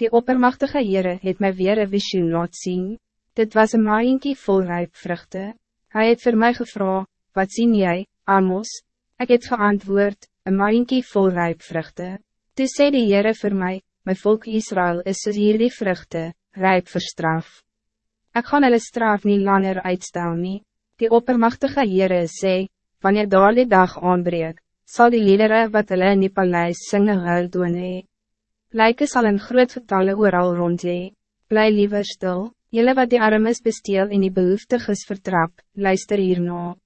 Die oppermachtige Heere het my weer een visioen laat zien. Dit was een maaienkie vol rijp vruchten. Hij het voor mij gevra, wat zien jij, Amos? Ik het geantwoord, een maaienkie vol rijp vruchten. Toe sê die Heere vir my, my volk Israël is soos hierdie vruchten, rijp vir straf. Ek gaan hulle straf niet langer uitstel nie. Die oppermachtige Heere sê, wanneer daar die dag aanbreek, zal die liederen wat hulle in die paleis singen huil doen hee. Lijken sal in groot getalle ooral rond hee. Bly liever stil, jylle wat die armes besteel en die behoeftiges vertrap, luister hierna.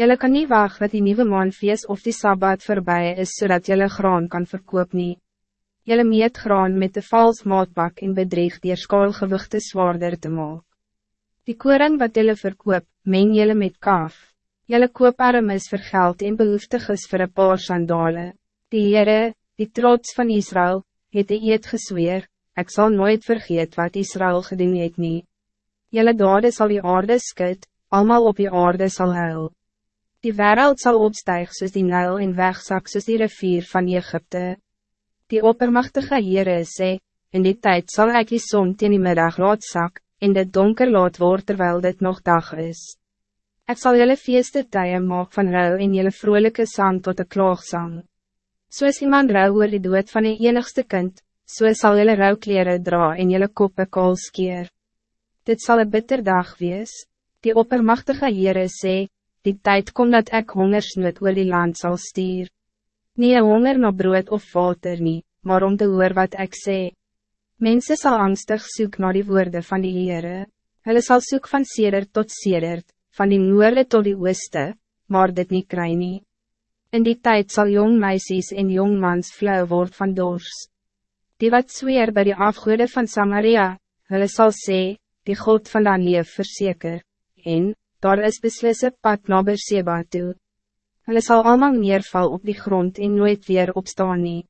Jylle kan niet wachten dat die nieuwe maanfeest of die Sabbat voorbij is, zodat jylle graan kan verkoop nie. Jylle meet graan met de vals maatbak en bedreig die skaalgewichte zwaarder te maak. Die koring wat jylle verkoop, meng jylle met kaaf. Jylle koop armes vir geld en behoeftiges vir een paar sandale. Die Heere, die trots van Israël, het die eed gesweer, ik zal nooit vergeet wat Israël gedoen het nie. Jylle dade sal die aarde skit, allemaal op die aarde zal huil. Die wereld zal opstijgen soos die Nijl en wegzak soos die rivier van Egypte. Die oppermachtige Heere sê, in die tijd zal ik die zon teen die middag laat zak, en dit donker laat word terwijl dit nog dag is. Ik zal jullie feeste tye maak van rouw en jullie vrolijke zang tot de klaagzang. Soos iemand rouw oor die dood van die enigste kind, so sal jylle rouwkleren dra en jylle koppe kool skeer. Dit zal een bitter dag wees, die oppermachtige Heere sê, die tijd komt dat ek hongersnood oor die land zal stuur. Nie een honger na brood of water nie, maar om te hoor wat ik sê. Mensen zal angstig soek naar die woorden van die Heere, hulle sal soek van sedert tot sedert, van die noorde tot die ooste, maar dit niet kry nie. In die tijd zal jong meisjes en jong mans flauw word van dors. Die wat zweer bij die afgoede van Samaria, hulle sal sê, die God van dan leef verzeker, en, daar is beslisse pad na Berseba toe. Hulle sal allemaal neerval op die grond en nooit weer opstaan nie.